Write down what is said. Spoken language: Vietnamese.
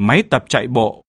máy tập chạy bộ,